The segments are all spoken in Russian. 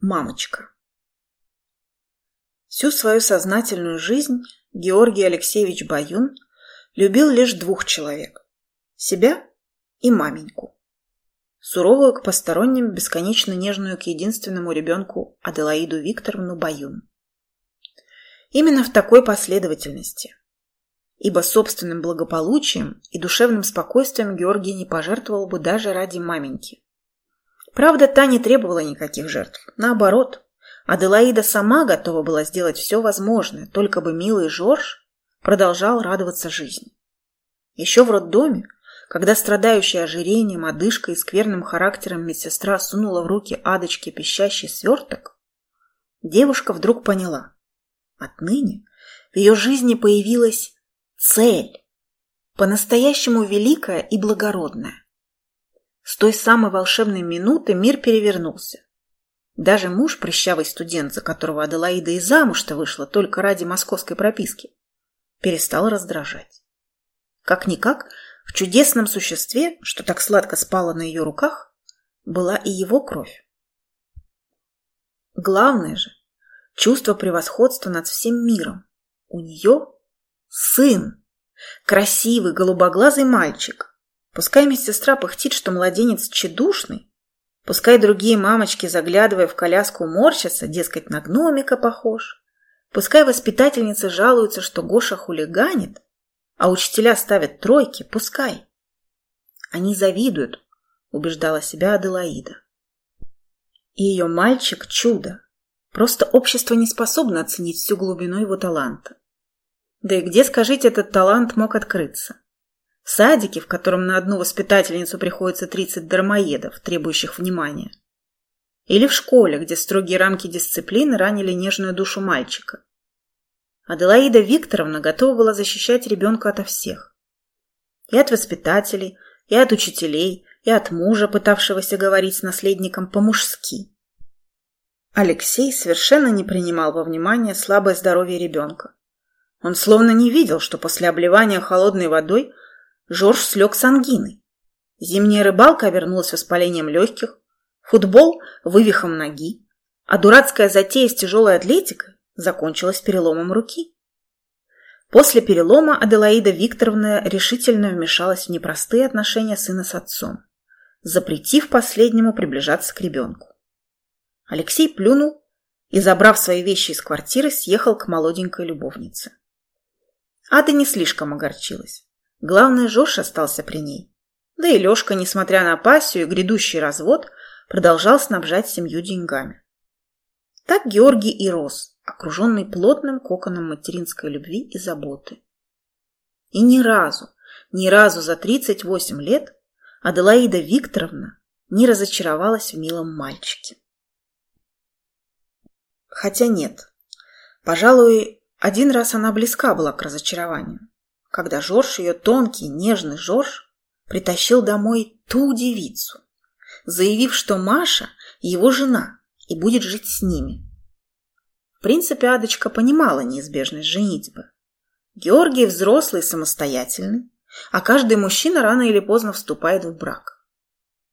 Мамочка. Всю свою сознательную жизнь Георгий Алексеевич Баюн любил лишь двух человек – себя и маменьку. Суровую к посторонним, бесконечно нежную к единственному ребенку Аделаиду Викторовну Баюн. Именно в такой последовательности. Ибо собственным благополучием и душевным спокойствием Георгий не пожертвовал бы даже ради маменьки. Правда, та не требовала никаких жертв. Наоборот, Аделаида сама готова была сделать все возможное, только бы милый Жорж продолжал радоваться жизни. Еще в роддоме, когда страдающая ожирением, одышкой и скверным характером медсестра сунула в руки Адочке пищащий сверток, девушка вдруг поняла. Отныне в ее жизни появилась цель, по-настоящему великая и благородная. С той самой волшебной минуты мир перевернулся. Даже муж, прыщавый студент, за которого Аделаида и замуж-то вышла только ради московской прописки, перестал раздражать. Как-никак, в чудесном существе, что так сладко спало на ее руках, была и его кровь. Главное же, чувство превосходства над всем миром. У нее сын, красивый голубоглазый мальчик, Пускай медсестра пыхтит, что младенец тщедушный, пускай другие мамочки, заглядывая в коляску, морщатся, дескать, на гномика похож, пускай воспитательницы жалуются, что Гоша хулиганит, а учителя ставят тройки, пускай. Они завидуют, убеждала себя Аделаида. И ее мальчик – чудо. Просто общество не способно оценить всю глубину его таланта. Да и где, скажите, этот талант мог открыться? В садике, в котором на одну воспитательницу приходится 30 дармоедов, требующих внимания. Или в школе, где строгие рамки дисциплины ранили нежную душу мальчика. Аделаида Викторовна готова была защищать ребенка ото всех. И от воспитателей, и от учителей, и от мужа, пытавшегося говорить с наследником по-мужски. Алексей совершенно не принимал во внимание слабое здоровье ребенка. Он словно не видел, что после обливания холодной водой Жорж слег с ангиной. Зимняя рыбалка обернулась воспалением легких, футбол – вывихом ноги, а дурацкая затея с тяжелой атлетикой закончилась переломом руки. После перелома Аделаида Викторовна решительно вмешалась в непростые отношения сына с отцом, запретив последнему приближаться к ребенку. Алексей плюнул и, забрав свои вещи из квартиры, съехал к молоденькой любовнице. Ада не слишком огорчилась. Главное, Жош остался при ней. Да и Лешка, несмотря на пассию и грядущий развод, продолжал снабжать семью деньгами. Так Георгий и рос, окруженный плотным коконом материнской любви и заботы. И ни разу, ни разу за 38 лет Аделаида Викторовна не разочаровалась в милом мальчике. Хотя нет, пожалуй, один раз она близка была к разочарованию когда Жорж, ее тонкий, нежный Жорж, притащил домой ту девицу, заявив, что Маша – его жена и будет жить с ними. В принципе, Адочка понимала неизбежность женитьбы. Георгий взрослый самостоятельный, а каждый мужчина рано или поздно вступает в брак.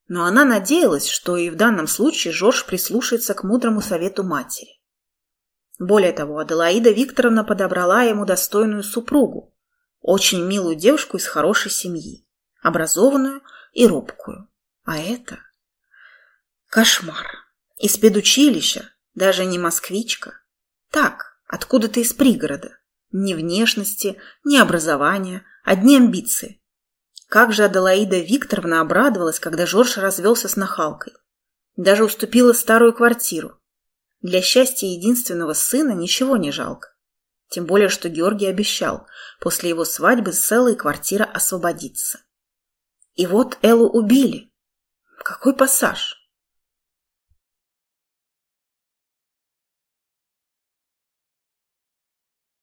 Но она надеялась, что и в данном случае Жорж прислушается к мудрому совету матери. Более того, Аделаида Викторовна подобрала ему достойную супругу, очень милую девушку из хорошей семьи, образованную и робкую. А это... Кошмар. Из педучилища, даже не москвичка. Так, откуда-то из пригорода. Ни внешности, ни образования, одни амбиции. Как же Аделаида Викторовна обрадовалась, когда Жорж развелся с нахалкой. Даже уступила старую квартиру. Для счастья единственного сына ничего не жалко. Тем более, что Георгий обещал, после его свадьбы Эллой квартира освободится. И вот Эллу убили. Какой пассаж!